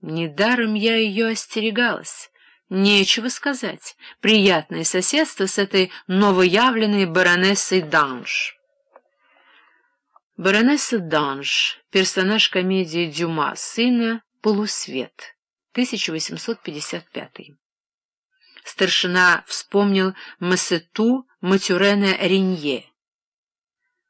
Недаром я ее остерегалась. Нечего сказать. Приятное соседство с этой новоявленной баронессой Данж. Баронесса Данж, персонаж комедии Дюма, сына «Полусвет», 1855. Старшина вспомнил Массету Матюрена Ренье.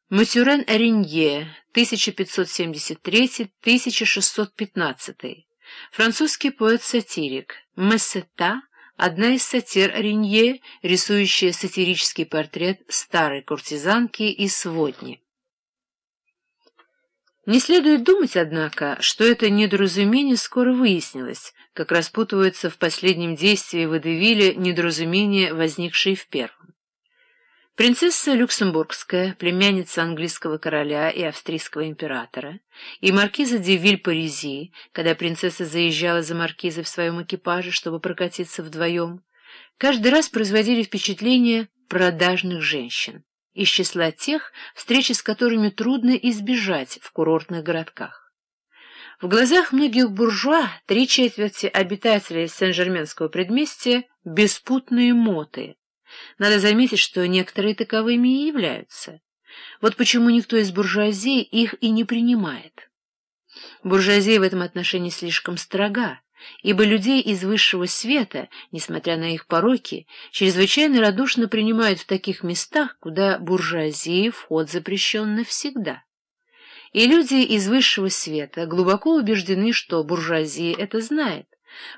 Матюрен Ренье, 1573-1615. Французский поэт-сатирик. Массета — одна из сатир Ренье, рисующая сатирический портрет старой куртизанки и сводни. Не следует думать, однако, что это недоразумение скоро выяснилось, как распутывается в последнем действии Водевиля недоразумение, возникшее в первом. Принцесса Люксембургская, племянница английского короля и австрийского императора, и маркиза де Виль-Паризи, когда принцесса заезжала за маркизой в своем экипаже, чтобы прокатиться вдвоем, каждый раз производили впечатление продажных женщин из числа тех, встречи с которыми трудно избежать в курортных городках. В глазах многих буржуа три четверти обитателей Сен-Жерменского предместья — беспутные моты. Надо заметить, что некоторые таковыми и являются. Вот почему никто из буржуазии их и не принимает. Буржуазия в этом отношении слишком строга, ибо людей из высшего света, несмотря на их пороки, чрезвычайно радушно принимают в таких местах, куда буржуазии вход запрещен навсегда. И люди из высшего света глубоко убеждены, что буржуазия это знает,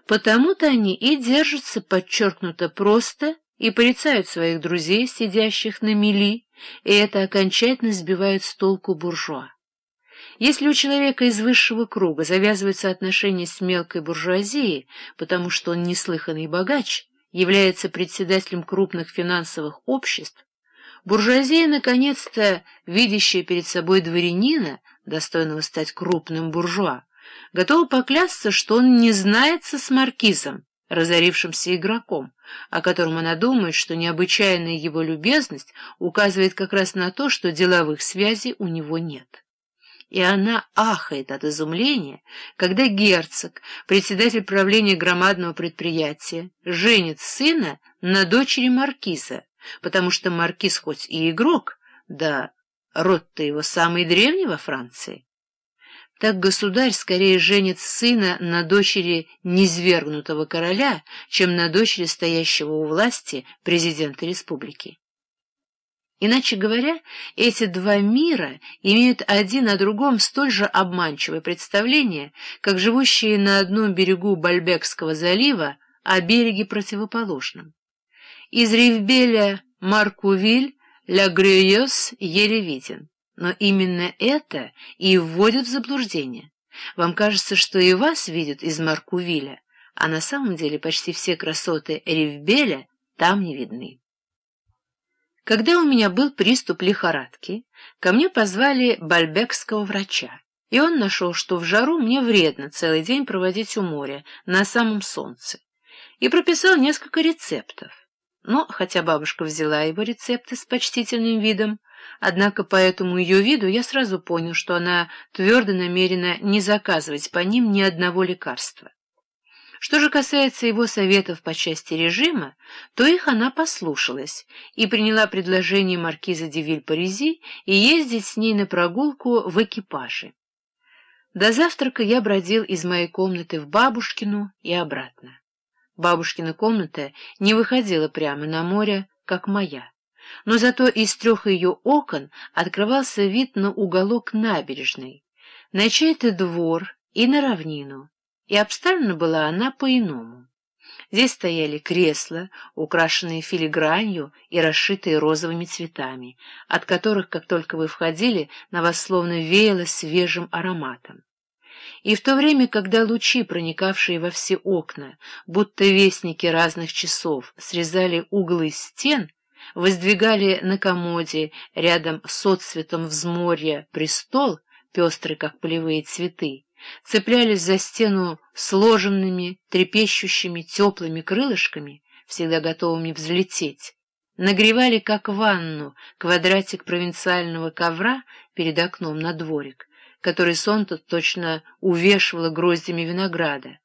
потому-то они и держатся подчеркнуто просто и порицают своих друзей, сидящих на мели, и это окончательно сбивает с толку буржуа. Если у человека из высшего круга завязываются отношения с мелкой буржуазией, потому что он неслыханный богач, является председателем крупных финансовых обществ, буржуазия, наконец-то, видящая перед собой дворянина, достойного стать крупным буржуа, готова поклясться, что он не знается с маркизом, разорившимся игроком, о котором она думает, что необычайная его любезность указывает как раз на то, что деловых связей у него нет и она ахает от изумления, когда герцог, председатель правления громадного предприятия, женит сына на дочери маркиза, потому что маркиз хоть и игрок, да род-то его самый древний во Франции. Так государь скорее женит сына на дочери низвергнутого короля, чем на дочери стоящего у власти президента республики. Иначе говоря, эти два мира имеют один о другом столь же обманчивое представление, как живущие на одном берегу Бальбекского залива о береге противоположном. Из Ривбеля Маркувиль Ля Грюйос еле виден, но именно это и вводит в заблуждение. Вам кажется, что и вас видят из Маркувиля, а на самом деле почти все красоты Ривбеля там не видны. Когда у меня был приступ лихорадки, ко мне позвали бальбекского врача, и он нашел, что в жару мне вредно целый день проводить у моря, на самом солнце, и прописал несколько рецептов. Но, хотя бабушка взяла его рецепты с почтительным видом, однако по этому ее виду я сразу понял, что она твердо намерена не заказывать по ним ни одного лекарства. Что же касается его советов по части режима, то их она послушалась и приняла предложение маркиза де Виль-Паризи и ездить с ней на прогулку в экипаже. До завтрака я бродил из моей комнаты в бабушкину и обратно. Бабушкина комната не выходила прямо на море, как моя, но зато из трех ее окон открывался вид на уголок набережной, на чей-то двор и на равнину и обставлена была она по-иному. Здесь стояли кресла, украшенные филигранью и расшитые розовыми цветами, от которых, как только вы входили, на вас словно веяло свежим ароматом. И в то время, когда лучи, проникавшие во все окна, будто вестники разных часов, срезали углы стен, воздвигали на комоде рядом с отцветом взморья престол, пестрый, как полевые цветы, цеплялись за стену сложенными, трепещущими, теплыми крылышками, всегда готовыми взлететь, нагревали, как ванну, квадратик провинциального ковра перед окном на дворик, который солнце точно увешивало гроздями винограда,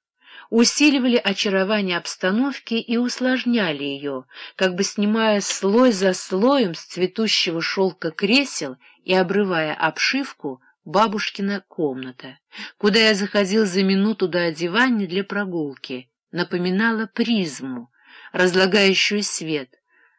усиливали очарование обстановки и усложняли ее, как бы снимая слой за слоем с цветущего шелка кресел и обрывая обшивку бабушкина комната, куда я заходил за минуту до одевания для прогулки, напоминала призму, разлагающую свет,